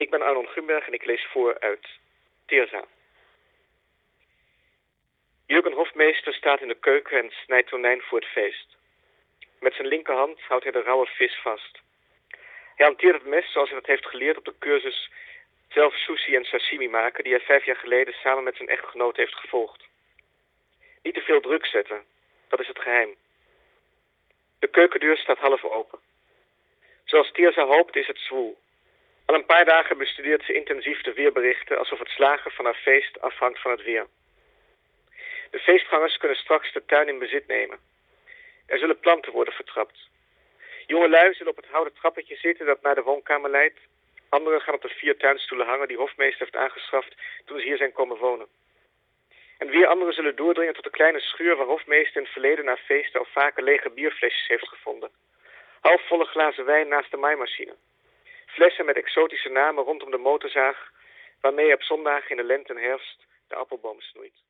Ik ben Arnon Gumberg en ik lees voor uit Teerza. Jurgen Hofmeester staat in de keuken en snijdt tonijn voor het feest. Met zijn linkerhand houdt hij de rauwe vis vast. Hij hanteert het mes zoals hij dat heeft geleerd op de cursus zelf sushi en sashimi maken die hij vijf jaar geleden samen met zijn echtgenoot heeft gevolgd. Niet te veel druk zetten, dat is het geheim. De keukendeur staat half open. Zoals Tirza hoopt is het zwoel. Al een paar dagen bestudeert ze intensief de weerberichten alsof het slagen van haar feest afhangt van het weer. De feestgangers kunnen straks de tuin in bezit nemen. Er zullen planten worden vertrapt. Jonge lui zullen op het houten trappetje zitten dat naar de woonkamer leidt. Anderen gaan op de vier tuinstoelen hangen die hofmeester heeft aangeschaft toen ze hier zijn komen wonen. En weer anderen zullen doordringen tot de kleine schuur waar hofmeester in het verleden na feesten al vaker lege bierflesjes heeft gevonden. Halfvolle glazen wijn naast de maaimachine. Flessen met exotische namen rondom de motorzaag waarmee je op zondagen in de lente en herfst de appelboom snoeit.